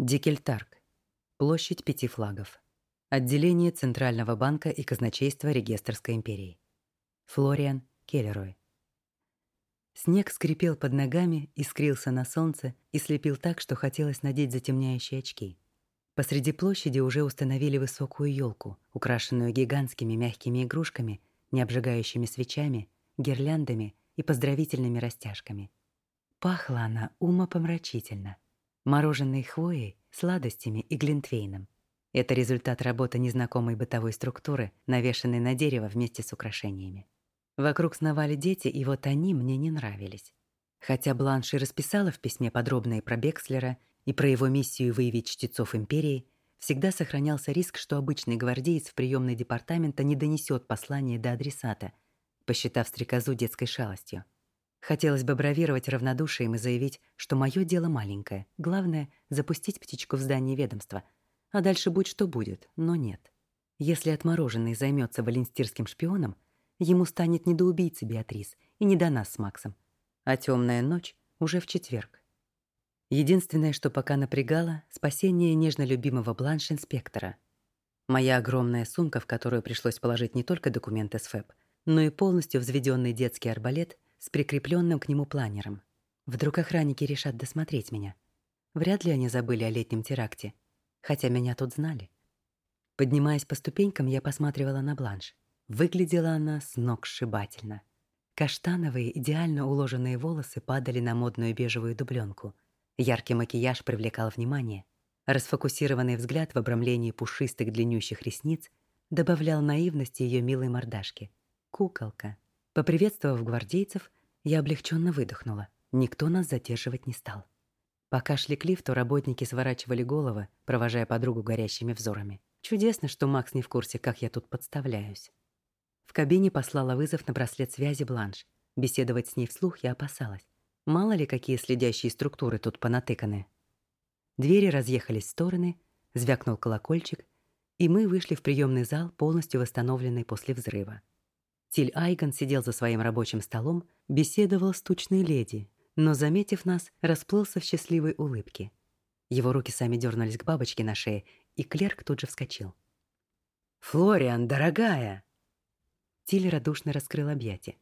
Дикельтарк. Площадь Пяти флагов. Отделение Центрального банка и казначейства Регистрской империи. Флориан Келлерой. Снег скрипел под ногами, искрился на солнце и слепил так, что хотелось надеть затемняющие очки. Посреди площади уже установили высокую елку, украшенную гигантскими мягкими игрушками, необжигающими свечами, гирляндами и поздравительными растяжками. Пахла она умопомрачительно. Мороженой хвоей, сладостями и глинтвейном. Это результат работы незнакомой бытовой структуры, навешанной на дерево вместе с украшениями. Вокруг сновали дети, и вот они мне не нравились. Хотя Бланш и расписала в письме подробное про Бекслера и про его миссию выявить чтецов империи, всегда сохранялся риск, что обычный гвардеец в приемный департамента не донесет послание до адресата, посчитав стрекозу детской шалостью. Хотелось бы бравировать равнодушием и заявить, что мое дело маленькое. Главное — запустить птичку в здание ведомства. А дальше будь что будет, но нет. Если отмороженный займется валенстирским шпионом — ему станет не до убийцы Беатрис и не до нас с Максом. А темная ночь уже в четверг. Единственное, что пока напрягало — спасение нежно любимого бланш-инспектора. Моя огромная сумка, в которую пришлось положить не только документы с ФЭП, но и полностью взведенный детский арбалет с прикрепленным к нему планером. Вдруг охранники решат досмотреть меня. Вряд ли они забыли о летнем теракте, хотя меня тут знали. Поднимаясь по ступенькам, я посматривала на бланш. Выглядела она с ног сшибательно. Каштановые, идеально уложенные волосы падали на модную бежевую дубленку. Яркий макияж привлекал внимание. Расфокусированный взгляд в обрамлении пушистых длиннющих ресниц добавлял наивности ее милой мордашки. Куколка. Поприветствовав гвардейцев, я облегченно выдохнула. Никто нас задерживать не стал. Пока шли к лифту, работники сворачивали головы, провожая подругу горящими взорами. Чудесно, что Макс не в курсе, как я тут подставляюсь. В кабине послала вызов на браслет связи Бланш. Беседовать с ней вслух я опасалась. Мало ли, какие следящие структуры тут понатыканы. Двери разъехались в стороны, звякнул колокольчик, и мы вышли в приемный зал, полностью восстановленный после взрыва. Тиль Айгон сидел за своим рабочим столом, беседовал с тучной леди, но, заметив нас, расплылся в счастливой улыбке. Его руки сами дернулись к бабочке на шее, и клерк тут же вскочил. «Флориан, дорогая!» Тиль радушно раскрыл объятия.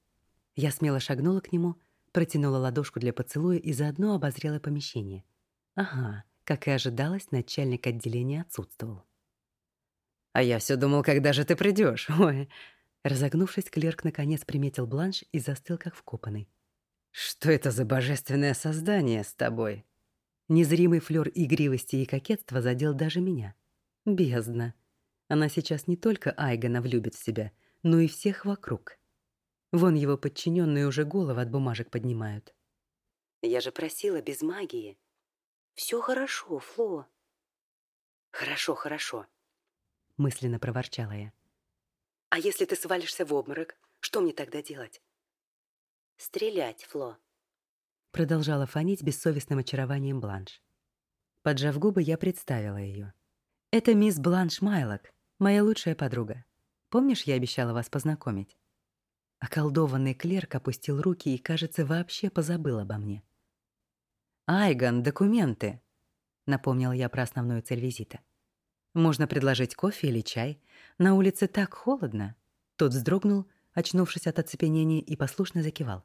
Я смело шагнула к нему, протянула ладошку для поцелуя и заодно обозрела помещение. Ага, как и ожидалось, начальник отделения отсутствовал. «А я все думал, когда же ты придешь? Ой!» Разогнувшись, клерк наконец приметил бланш и застыл, как вкопанный. «Что это за божественное создание с тобой?» Незримый флёр игривости и кокетства задел даже меня. Бездна. Она сейчас не только Айгона влюбит в себя — но и всех вокруг. Вон его подчиненные уже головы от бумажек поднимают. Я же просила без магии. Все хорошо, Фло. Хорошо, хорошо, мысленно проворчала я. А если ты свалишься в обморок, что мне тогда делать? Стрелять, Фло. Продолжала фонить бессовестным очарованием Бланш. Поджав губы, я представила ее. Это мисс Бланш Майлок, моя лучшая подруга. Помнишь, я обещала вас познакомить?» Околдованный клерк опустил руки и, кажется, вообще позабыл обо мне. «Айгон, документы!» — напомнил я про основную цель визита. «Можно предложить кофе или чай. На улице так холодно». Тот вздрогнул, очнувшись от оцепенения, и послушно закивал.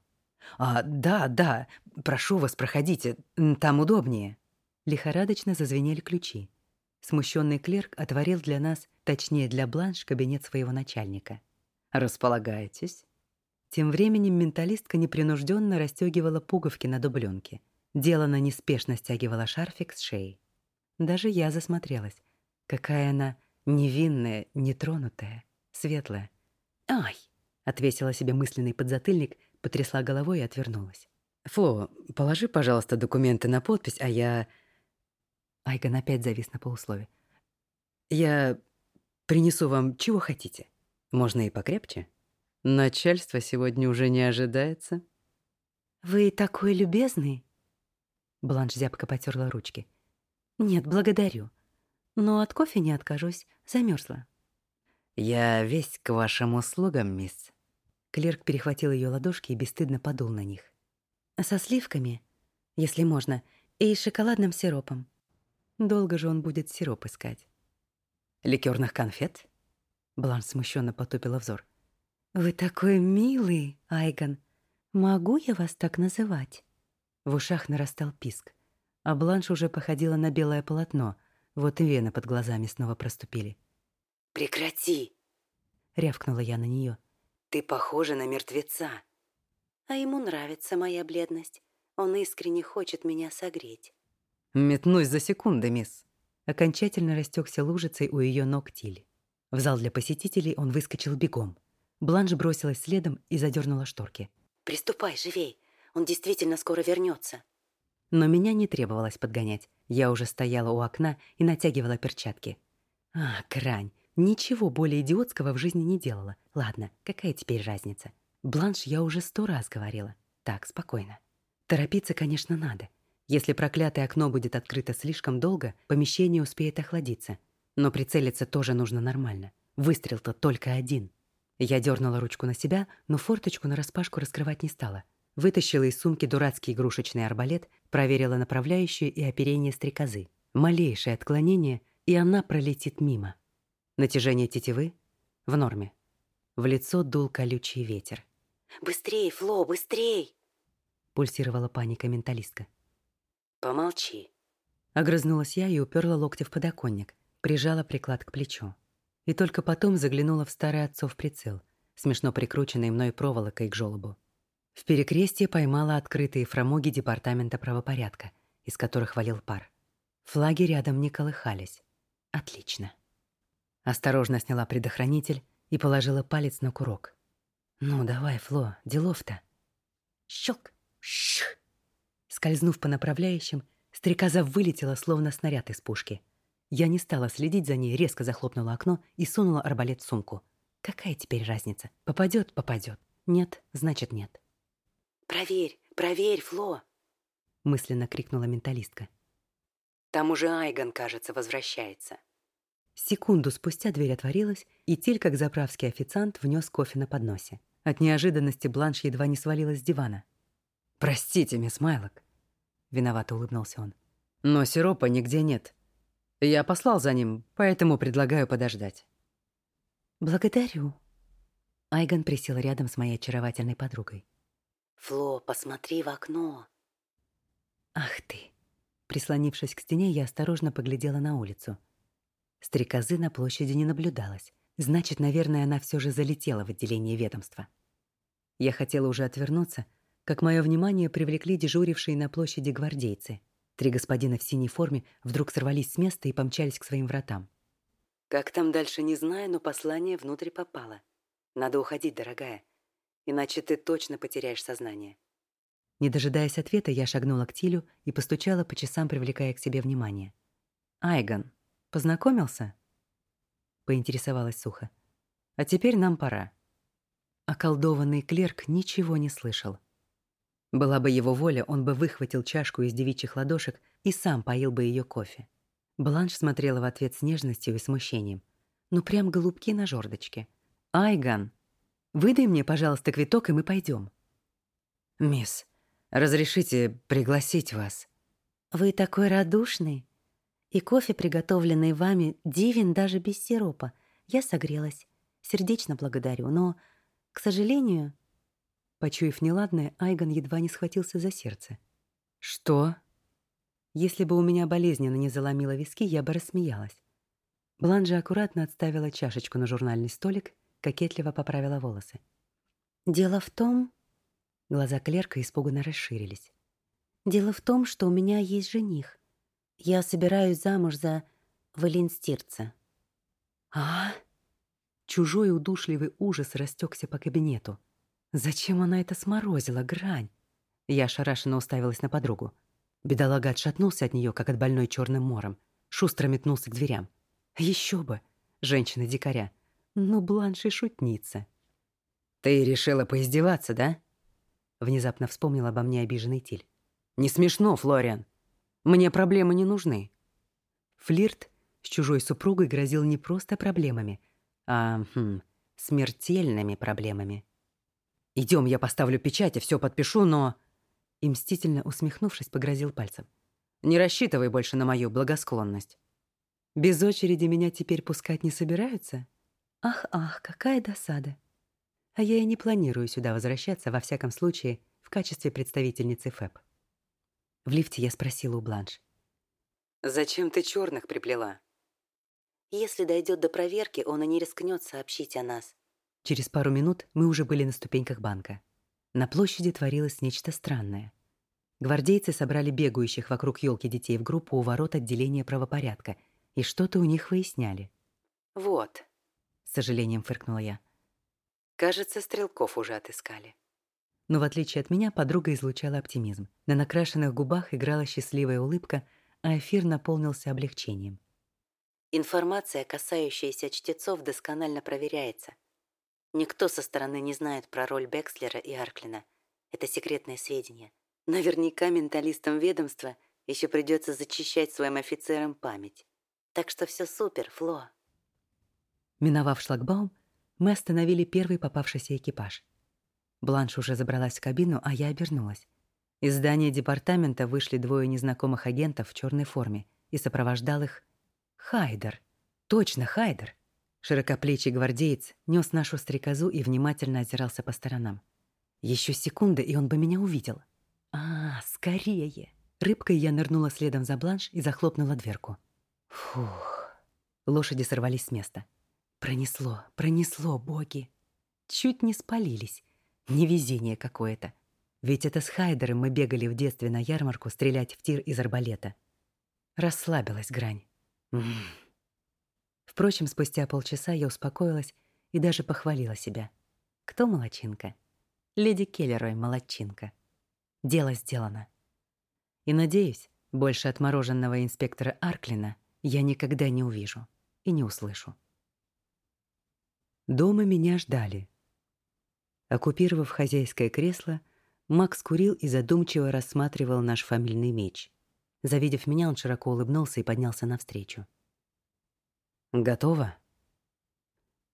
«А, да, да, прошу вас, проходите, там удобнее». Лихорадочно зазвенели ключи. Смущенный клерк отворил для нас, точнее для Бланш, кабинет своего начальника. «Располагайтесь». Тем временем менталистка непринужденно расстегивала пуговки на дубленке. Делано неспешно стягивала шарфик с шеи. Даже я засмотрелась. Какая она невинная, нетронутая, светлая. «Ай!» — отвесила себе мысленный подзатыльник, потрясла головой и отвернулась. «Фло, положи, пожалуйста, документы на подпись, а я...» Айгон опять завис на полуслове. «Я принесу вам чего хотите. Можно и покрепче. Начальство сегодня уже не ожидается». «Вы такой любезный!» Бланш зябко потерла ручки. «Нет, благодарю. Но от кофе не откажусь. Замерзла. «Я весь к вашим услугам, мисс». Клерк перехватил ее ладошки и бесстыдно подул на них. «Со сливками, если можно, и шоколадным сиропом. Долго же он будет сироп искать. Ликерных конфет? Бланш смущенно потупила взор. Вы такой милый, Айгон. Могу я вас так называть? В ушах нарастал писк, а Бланш уже походила на белое полотно, вот и вены под глазами снова проступили. «Прекрати!» — рявкнула я на нее. «Ты похожа на мертвеца!» «А ему нравится моя бледность. Он искренне хочет меня согреть». «Метнусь за секунды, мисс!» Окончательно растекся лужицей у ее ног Тиль. В зал для посетителей он выскочил бегом. Бланш бросилась следом и задернула шторки. «Приступай, живей! Он действительно скоро вернется. Но меня не требовалось подгонять. Я уже стояла у окна и натягивала перчатки. А, крань. Ничего более идиотского в жизни не делала. Ладно, какая теперь разница? Бланш я уже сто раз говорила. Так, спокойно. Торопиться, конечно, надо. Если проклятое окно будет открыто слишком долго, помещение успеет охладиться. Но прицелиться тоже нужно нормально. Выстрел-то только один. Я дернула ручку на себя, но форточку нараспашку раскрывать не стала. Вытащила из сумки дурацкий игрушечный арбалет, проверила направляющую и оперение стрекозы. Малейшее отклонение, и она пролетит мимо. Натяжение тетивы в норме. В лицо дул колючий ветер. «Быстрей, Фло, быстрей!» Пульсировала паника менталистка. «Помолчи!» Огрызнулась я и уперла локти в подоконник, прижала приклад к плечу. И только потом заглянула в старый отцов прицел, смешно прикрученный мной проволокой к жёлобу. В перекрестье поймала открытые фрамуги департамента правопорядка, из которых валил пар. Флаги рядом не колыхались. Отлично. Осторожно сняла предохранитель и положила палец на курок. «Ну, давай, Фло, делов-то». Щелк! Шх! Скользнув по направляющим, стрекоза вылетела, словно снаряд из пушки. Я не стала следить за ней, резко захлопнула окно и сунула арбалет в сумку. Какая теперь разница? Попадет — попадет. Нет — значит нет. «Проверь, проверь, Фло!» — мысленно крикнула менталистка. «Там уже Айгон, кажется, возвращается». Секунду спустя дверь отворилась, и Тиль, как заправский официант, внес кофе на подносе. От неожиданности Бланш едва не свалилась с дивана. «Простите, мисс Майлок», — виновато улыбнулся он. «Но сиропа нигде нет. Я послал за ним, поэтому предлагаю подождать». «Благодарю». Айгон присел рядом с моей очаровательной подругой. «Фло, посмотри в окно!» «Ах ты!» Прислонившись к стене, я осторожно поглядела на улицу. Стрекозы на площади не наблюдалось. Значит, наверное, она все же залетела в отделение ведомства. Я хотела уже отвернуться, как мое внимание привлекли дежурившие на площади гвардейцы. Три господина в синей форме вдруг сорвались с места и помчались к своим вратам. «Как там дальше, не знаю, но послание внутрь попало. Надо уходить, дорогая иначе ты точно потеряешь сознание. Не дожидаясь ответа, я шагнула к Тилю и постучала по часам, привлекая к себе внимание. «Айгон, познакомился?» Поинтересовалась сухо. «А теперь нам пора». Околдованный клерк ничего не слышал. Была бы его воля, он бы выхватил чашку из девичьих ладошек и сам поил бы ее кофе. Бланш смотрела в ответ с нежностью и смущением. Ну, прям голубки на жердочке. «Айгон!» Выдай мне, пожалуйста, квиток, и мы пойдем. Мисс, разрешите пригласить вас? Вы такой радушный. И кофе, приготовленный вами, дивен даже без сиропа. Я согрелась. Сердечно благодарю, но, к сожалению... Почуяв неладное, Айгон едва не схватился за сердце. «Что?» Если бы у меня болезненно не заломило виски, я бы рассмеялась. Бланжа аккуратно отставила чашечку на журнальный столик кокетливо поправила волосы. «Дело в том...» Глаза клерка испуганно расширились. «Дело в том, что у меня есть жених. Я собираюсь замуж за Валенстирца». «А?» Чужой удушливый ужас растекся по кабинету. Зачем она это сморозила, грань? Я ошарашенно уставилась на подругу. Бедолага отшатнулся от нее, как от больной черным мором. Шустро метнулся к дверям. Еще бы! Женщина-дикаря. Ну, Бланш и шутница. «Ты решила поиздеваться, да?» Внезапно вспомнил обо мне обиженный Тиль. «Не смешно, Флориан. Мне проблемы не нужны». Флирт с чужой супругой грозил не просто проблемами, а хм, смертельными проблемами. «Идем, я поставлю печать и все подпишу, но...» И мстительно усмехнувшись, погрозил пальцем. Не рассчитывай больше на мою благосклонность. Без очереди меня теперь пускать не собираются? Ах-ах, какая досада. А я и не планирую сюда возвращаться, во всяком случае, в качестве представительницы ФЭП. В лифте я спросила у Бланш. «Зачем ты черных приплела?» «Если дойдет до проверки, он и не рискнет сообщить о нас». Через пару минут мы уже были на ступеньках банка. На площади творилось нечто странное. Гвардейцы собрали бегающих вокруг елки детей в группу у ворот отделения правопорядка и что-то у них выясняли. «Вот», — с сожалением фыркнула я. «Кажется, стрелков уже отыскали». Но в отличие от меня, подруга излучала оптимизм. На накрашенных губах играла счастливая улыбка, а эфир наполнился облегчением. Информация, касающаяся чтецов, досконально проверяется. Никто со стороны не знает про роль Бекслера и Арклина. Это секретные сведения. Наверняка менталистам ведомства еще придется зачищать своим офицерам память. Так что все супер, Фло. Миновав шлагбаум, мы остановили первый попавшийся экипаж. Бланш уже забралась в кабину, а я обернулась. Из здания департамента вышли двое незнакомых агентов в черной форме, и сопровождал их Хайдер. Точно, Хайдер. Широкоплечий гвардеец нес нашу стрекозу и внимательно озирался по сторонам. Еще секунда, и он бы меня увидел. А, скорее! Рыбкой я нырнула следом за бланш и захлопнула дверку. Фух. Лошади сорвались с места. Пронесло, пронесло, боги. Чуть не спалились. Невезение какое-то. Ведь это с Хайдером мы бегали в детстве на ярмарку стрелять в тир из арбалета. Расслабилась грань. М -м. Впрочем, спустя полчаса я успокоилась и даже похвалила себя. Кто молочинка? Леди Келлерой молочинка. Дело сделано. И, надеюсь, больше отмороженного инспектора Арклина я никогда не увижу и не услышу. Дома меня ждали. Оккупировав хозяйское кресло, Макс курил и задумчиво рассматривал наш фамильный меч. Завидев меня, он широко улыбнулся и поднялся навстречу. «Готово?»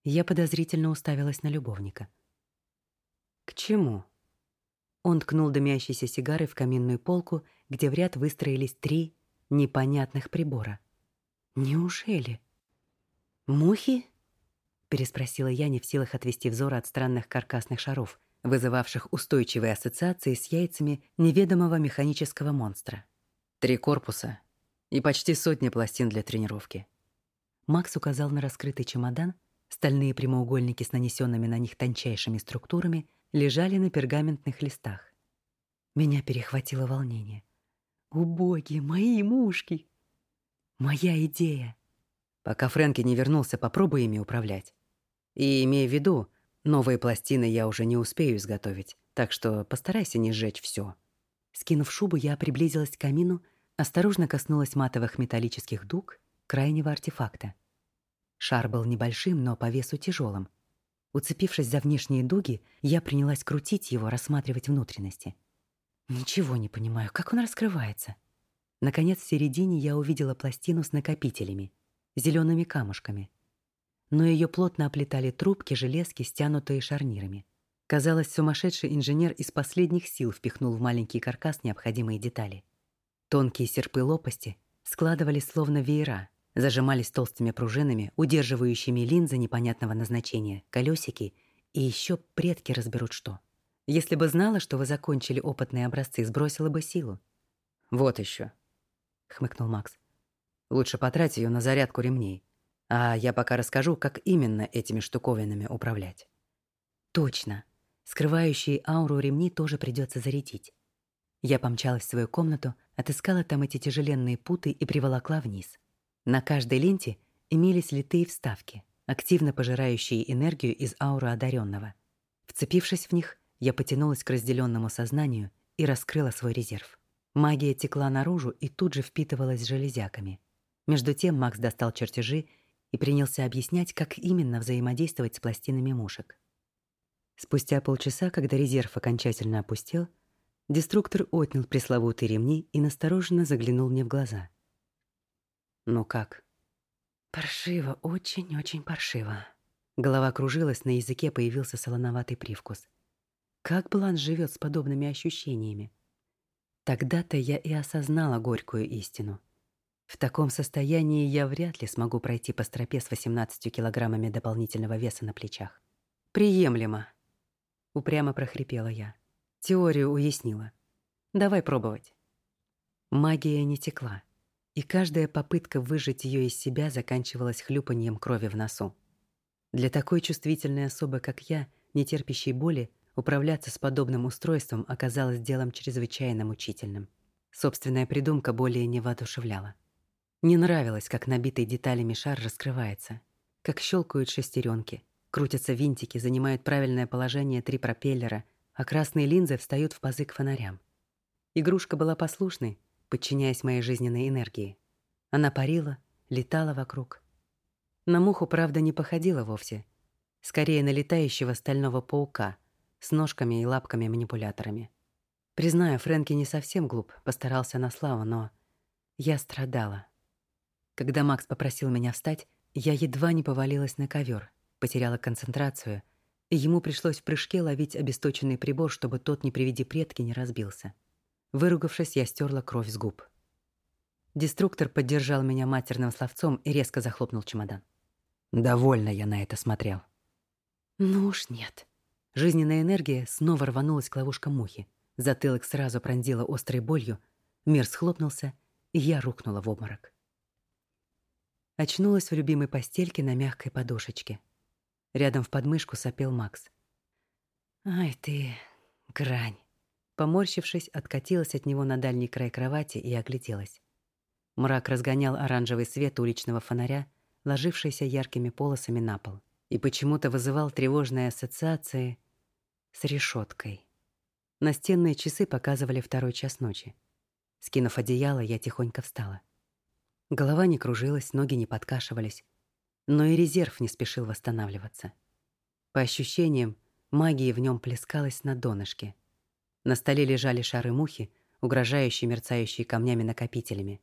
Я подозрительно уставилась на любовника. «К чему?» Он ткнул дымящейся сигарой в каминную полку, где в ряд выстроились три непонятных прибора. «Неужели?» «Мухи?» Переспросила я, не в силах отвести взор от странных каркасных шаров, вызывавших устойчивые ассоциации с яйцами неведомого механического монстра. Три корпуса и почти сотня пластин для тренировки. Макс указал на раскрытый чемодан, стальные прямоугольники с нанесенными на них тончайшими структурами лежали на пергаментных листах. Меня перехватило волнение. «Убоги, мои мушки! Моя идея!» Пока Фрэнки не вернулся, попробуй ими управлять. И имей в виду, новые пластины я уже не успею изготовить, так что постарайся не сжечь все. Скинув шубу, я приблизилась к камину, осторожно коснулась матовых металлических дуг крайнего артефакта. Шар был небольшим, но по весу тяжелым. Уцепившись за внешние дуги, я принялась крутить его, рассматривать внутренности. Ничего не понимаю, как он раскрывается. Наконец, в середине я увидела пластину с накопителями, зелеными камушками но ее плотно оплетали трубки, железки, стянутые шарнирами. Казалось, сумасшедший инженер из последних сил впихнул в маленький каркас необходимые детали. Тонкие серпы лопасти складывались словно веера, зажимались толстыми пружинами, удерживающими линзы непонятного назначения, колесики и еще предки разберут что. Если бы знала, что вы закончили опытные образцы, сбросила бы силу. «Вот еще», — хмыкнул Макс. «Лучше потрать ее на зарядку ремней. А я пока расскажу, как именно этими штуковинами управлять. Точно. Скрывающие ауру ремни тоже придется зарядить. Я помчалась в свою комнату, отыскала там эти тяжеленные путы и приволокла вниз. На каждой ленте имелись литые вставки, активно пожирающие энергию из ауры одаренного. Вцепившись в них, я потянулась к разделенному сознанию и раскрыла свой резерв. Магия текла наружу и тут же впитывалась железяками. Между тем Макс достал чертежи и принялся объяснять, как именно взаимодействовать с пластинами мушек. Спустя полчаса, когда резерв окончательно опустел, деструктор отнял пресловутые ремни и настороженно заглянул мне в глаза. «Ну как?» «Паршиво, очень-очень паршиво». Голова кружилась, на языке появился солоноватый привкус. Как Бланш живет с подобными ощущениями? Тогда-то я и осознала горькую истину. В таком состоянии я вряд ли смогу пройти по стропе с 18 килограммами дополнительного веса на плечах. «Приемлемо», — упрямо прохрипела я. Теорию уяснила. «Давай пробовать». Магия не текла, и каждая попытка выжать ее из себя заканчивалась хлюпаньем крови в носу. Для такой чувствительной особы, как я, не терпящей боли, управляться с подобным устройством оказалось делом чрезвычайно мучительным. Собственная придумка более не воодушевляла. Не нравилось, как набитый деталями шар раскрывается, как щелкают шестеренки, крутятся винтики, занимают правильное положение три пропеллера, а красные линзы встают в пазы к фонарям. Игрушка была послушной, подчиняясь моей жизненной энергии. Она парила, летала вокруг, на муху, правда, не походила вовсе. Скорее на летающего стального паука с ножками и лапками-манипуляторами. Признаю, Фрэнки не совсем глуп, постарался на славу, но я страдала. Когда Макс попросил меня встать, я едва не повалилась на ковер, потеряла концентрацию, и ему пришлось в прыжке ловить обесточенный прибор, чтобы тот, не приведи предки, не разбился. Выругавшись, я стерла кровь с губ. Деструктор поддержал меня матерным словцом и резко захлопнул чемодан. Довольно я на это смотрел. Ну уж нет. Жизненная энергия снова рванулась к ловушкам мухи. Затылок сразу пронзила острой болью, мир схлопнулся, и я рухнула в обморок. Очнулась в любимой постельке на мягкой подушечке. Рядом в подмышку сопел Макс. «Ай ты, грань!» Поморщившись, откатилась от него на дальний край кровати и огляделась. Мрак разгонял оранжевый свет уличного фонаря, ложившийся яркими полосами на пол, и почему-то вызывал тревожные ассоциации с решеткой. Настенные часы показывали второй час ночи. Скинув одеяло, я тихонько встала. Голова не кружилась, ноги не подкашивались, но и резерв не спешил восстанавливаться. По ощущениям, магия в нем плескалась на донышке. На столе лежали шары мухи, угрожающие мерцающие камнями-накопителями.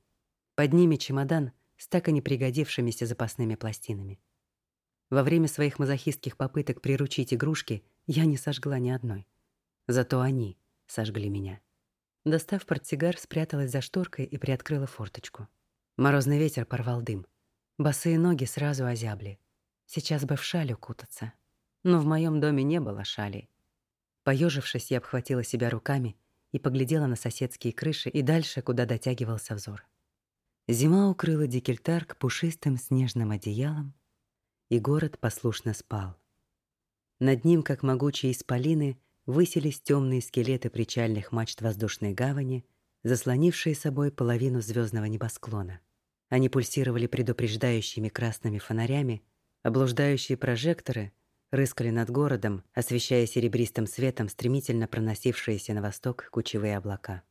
Под ними чемодан — с так и не пригодившимися запасными пластинами. Во время своих мазохистских попыток приручить игрушки я не сожгла ни одной. Зато они сожгли меня. Достав портсигар, спряталась за шторкой и приоткрыла форточку. Морозный ветер порвал дым. Босые ноги сразу озябли. Сейчас бы в шаль укутаться. Но в моем доме не было шалей. Поежившись, я обхватила себя руками и поглядела на соседские крыши и дальше, куда дотягивался взор. Зима укрыла Дикельтарк пушистым снежным одеялом, и город послушно спал. Над ним, как могучие исполины, высились темные скелеты причальных мачт воздушной гавани, заслонившие собой половину звездного небосклона. Они пульсировали предупреждающими красными фонарями, облуждающие прожекторы рыскали над городом, освещая серебристым светом стремительно проносившиеся на восток кучевые облака.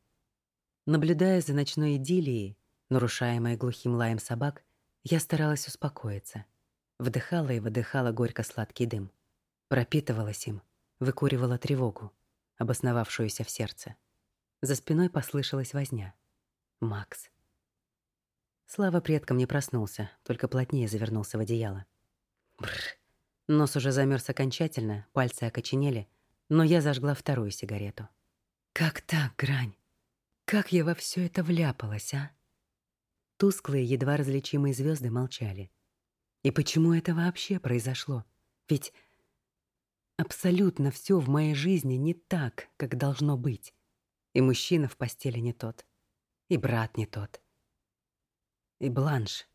Наблюдая за ночной идиллией, Нарушаемая глухим лаем собак, я старалась успокоиться. Вдыхала и выдыхала горько-сладкий дым. Пропитывалась им, выкуривала тревогу, обосновавшуюся в сердце. За спиной послышалась возня. Макс. Слава предкам не проснулся, только плотнее завернулся в одеяло. Бррр. Нос уже замерз окончательно, пальцы окоченели, но я зажгла вторую сигарету. Как так, Грань? Как я во все это вляпалась, а? Тусклые, едва различимые звезды молчали. И почему это вообще произошло? Ведь абсолютно все в моей жизни не так, как должно быть. И мужчина в постели не тот, и брат не тот. И Бланш.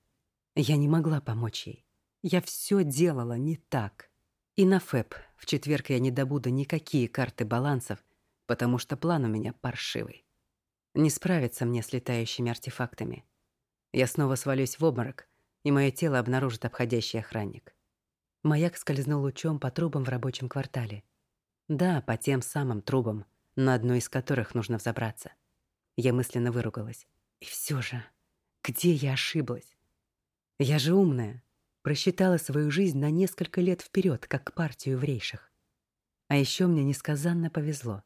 Я не могла помочь ей. Я все делала не так. И на ФЭП в четверг я не добуду никакие карты балансов, потому что план у меня паршивый. Не справиться мне с летающими артефактами. Я снова свалюсь в обморок, и мое тело обнаружит обходящий охранник. Маяк скользнул лучом по трубам в рабочем квартале. Да, по тем самым трубам, на одну из которых нужно взобраться. Я мысленно выругалась. И все же, где я ошиблась? Я же умная. Просчитала свою жизнь на несколько лет вперед, как партию в рейшах. А еще мне несказанно повезло.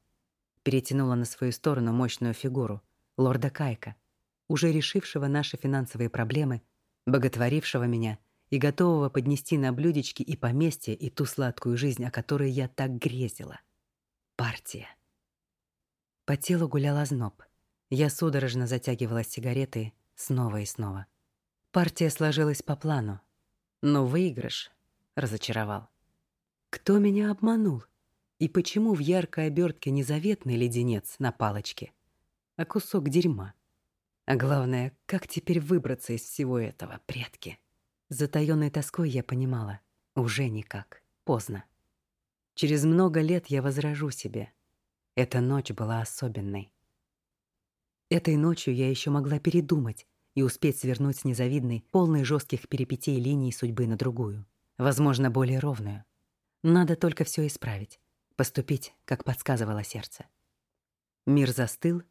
Перетянула на свою сторону мощную фигуру, лорда Кайка — уже решившего наши финансовые проблемы, боготворившего меня и готового поднести на блюдечки и поместье, и ту сладкую жизнь, о которой я так грезила. Партия. По телу гулял озноб. Я судорожно затягивала сигареты снова и снова. Партия сложилась по плану, но выигрыш разочаровал. Кто меня обманул? И почему в яркой обертке не заветный леденец на палочке, а кусок дерьма? А главное, как теперь выбраться из всего этого, предки? Затаённой тоской я понимала, уже никак, поздно. Через много лет я возражу себе. Эта ночь была особенной. Этой ночью я еще могла передумать и успеть свернуть с незавидной, полной жестких перипетий линии судьбы на другую, возможно, более ровную. Надо только все исправить, поступить, как подсказывало сердце. Мир застыл,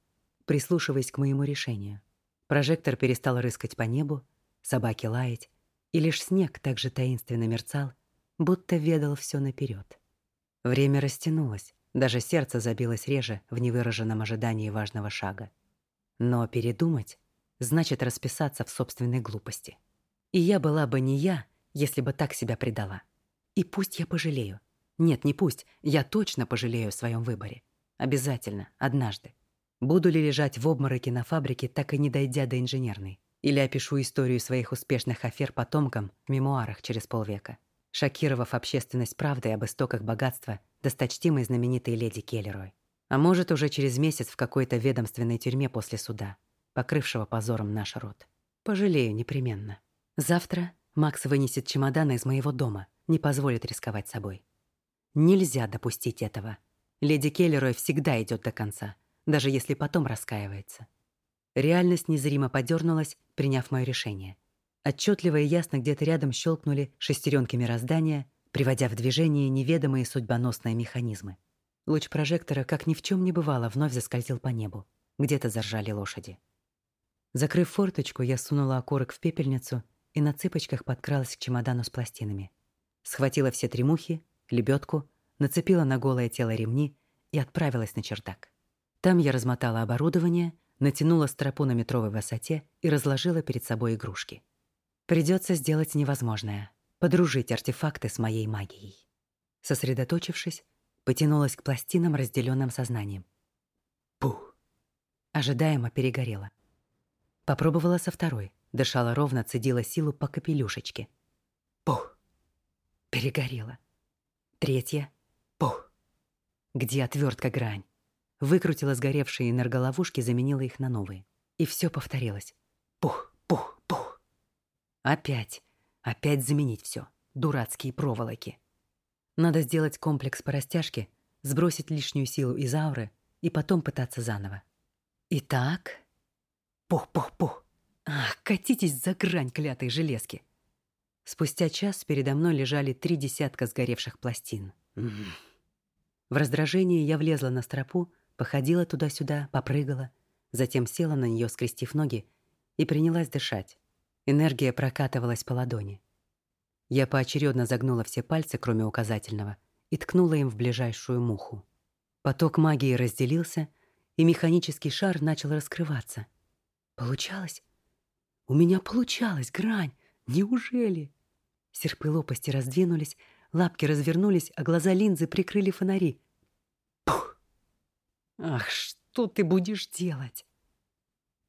прислушиваясь к моему решению. Прожектор перестал рыскать по небу, собаки лаять, и лишь снег так же таинственно мерцал, будто ведал все наперед. Время растянулось, даже сердце забилось реже в невыраженном ожидании важного шага. Но передумать значит расписаться в собственной глупости. И я была бы не я, если бы так себя предала. И пусть я пожалею. Нет, не пусть, я точно пожалею о своем выборе. Обязательно, однажды. Буду ли лежать в обмороке на фабрике, так и не дойдя до инженерной? Или опишу историю своих успешных афер потомкам в мемуарах через полвека, шокировав общественность правдой об истоках богатства досточтимой знаменитой леди Келлерой. А может, уже через месяц в какой-то ведомственной тюрьме после суда, покрывшего позором наш род. Пожалею непременно. Завтра Макс вынесет чемоданы из моего дома, не позволит рисковать собой. Нельзя допустить этого. Леди Келлерой всегда идет до конца, даже если потом раскаивается. Реальность незримо подернулась, приняв мое решение. Отчетливо и ясно где-то рядом щелкнули шестеренки мироздания, приводя в движение неведомые судьбоносные механизмы. Луч прожектора, как ни в чем не бывало, вновь заскользил по небу. Где-то заржали лошади. Закрыв форточку, я сунула окурок в пепельницу и на цыпочках подкралась к чемодану с пластинами. Схватила все три мухи, лебедку, нацепила на голое тело ремни и отправилась на чердак. Там я размотала оборудование, натянула стропу на метровой высоте и разложила перед собой игрушки. Придется сделать невозможное — подружить артефакты с моей магией. Сосредоточившись, потянулась к пластинам, разделенным сознанием. Пух! Ожидаемо перегорела. Попробовала со второй, дышала ровно, цедила силу по капелюшечке. Пух! Перегорела. Третья. Пух! Где отвертка грань? Выкрутила сгоревшие энерголовушки, заменила их на новые. И все повторилось. Пух, пух, пух. Опять. Опять заменить все. Дурацкие проволоки. Надо сделать комплекс по растяжке, сбросить лишнюю силу из ауры и потом пытаться заново. Итак... Пух-пух-пух. Ах, катитесь за грань клятой железки. Спустя час передо мной лежали три десятка сгоревших пластин. В раздражении я влезла на стропу, Походила туда-сюда, попрыгала, затем села на нее, скрестив ноги, и принялась дышать. Энергия прокатывалась по ладони. Я поочередно загнула все пальцы, кроме указательного, и ткнула им в ближайшую муху. Поток магии разделился, и механический шар начал раскрываться. Получалось? У меня получалось, грань! Неужели? Серпы лопасти раздвинулись, лапки развернулись, а глаза линзы прикрыли фонари. Ах, что ты будешь делать?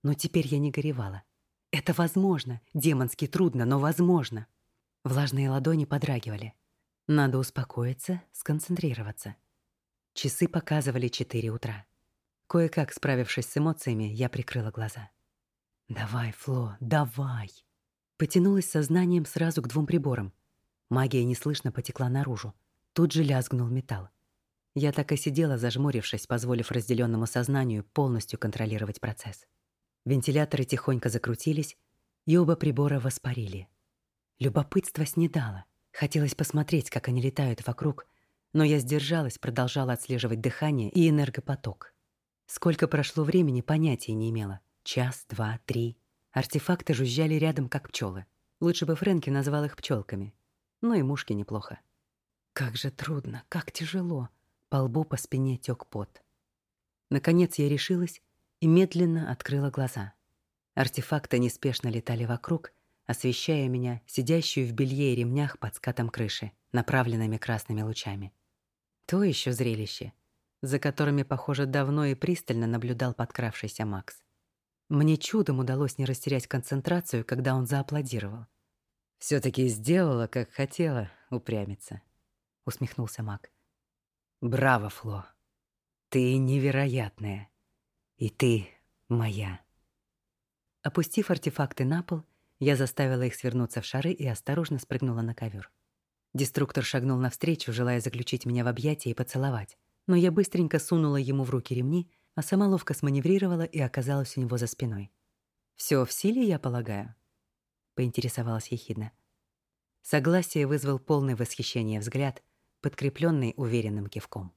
Но теперь я не горевала. Это возможно. Демонски трудно, но возможно. Влажные ладони подрагивали. Надо успокоиться, сконцентрироваться. Часы показывали четыре утра. Кое-как справившись с эмоциями, я прикрыла глаза. «Давай, Фло, давай!» Потянулась сознанием сразу к двум приборам. Магия неслышно потекла наружу. Тут же лязгнул металл. Я так и сидела, зажмурившись, позволив разделенному сознанию полностью контролировать процесс. Вентиляторы тихонько закрутились, и оба прибора воспарили. Любопытство снедало. Хотелось посмотреть, как они летают вокруг, но я сдержалась, продолжала отслеживать дыхание и энергопоток. Сколько прошло времени, понятия не имела. Час, два, три. Артефакты жужжали рядом, как пчелы. Лучше бы Фрэнки назвал их пчелками. Но и мушки неплохо. Как же трудно, как тяжело. По лбу, по спине тёк пот. Наконец я решилась и медленно открыла глаза. Артефакты неспешно летали вокруг, освещая меня, сидящую в белье и ремнях под скатом крыши, направленными красными лучами. То еще зрелище. за которыми, похоже, давно и пристально наблюдал подкравшийся Макс. Мне чудом удалось не растерять концентрацию, когда он зааплодировал. все таки сделала, как хотела, упрямиться», — усмехнулся Мак. «Браво, Фло! Ты невероятная! И ты моя!» Опустив артефакты на пол, я заставила их свернуться в шары и осторожно спрыгнула на ковер. Деструктор шагнул навстречу, желая заключить меня в объятия и поцеловать, но я быстренько сунула ему в руки ремни, а сама ловко сманеврировала и оказалась у него за спиной. «Всё в силе, я полагаю?» — поинтересовалась ехидно. Согласие вызвал полное восхищение взгляд, подкреплённый уверенным кивком.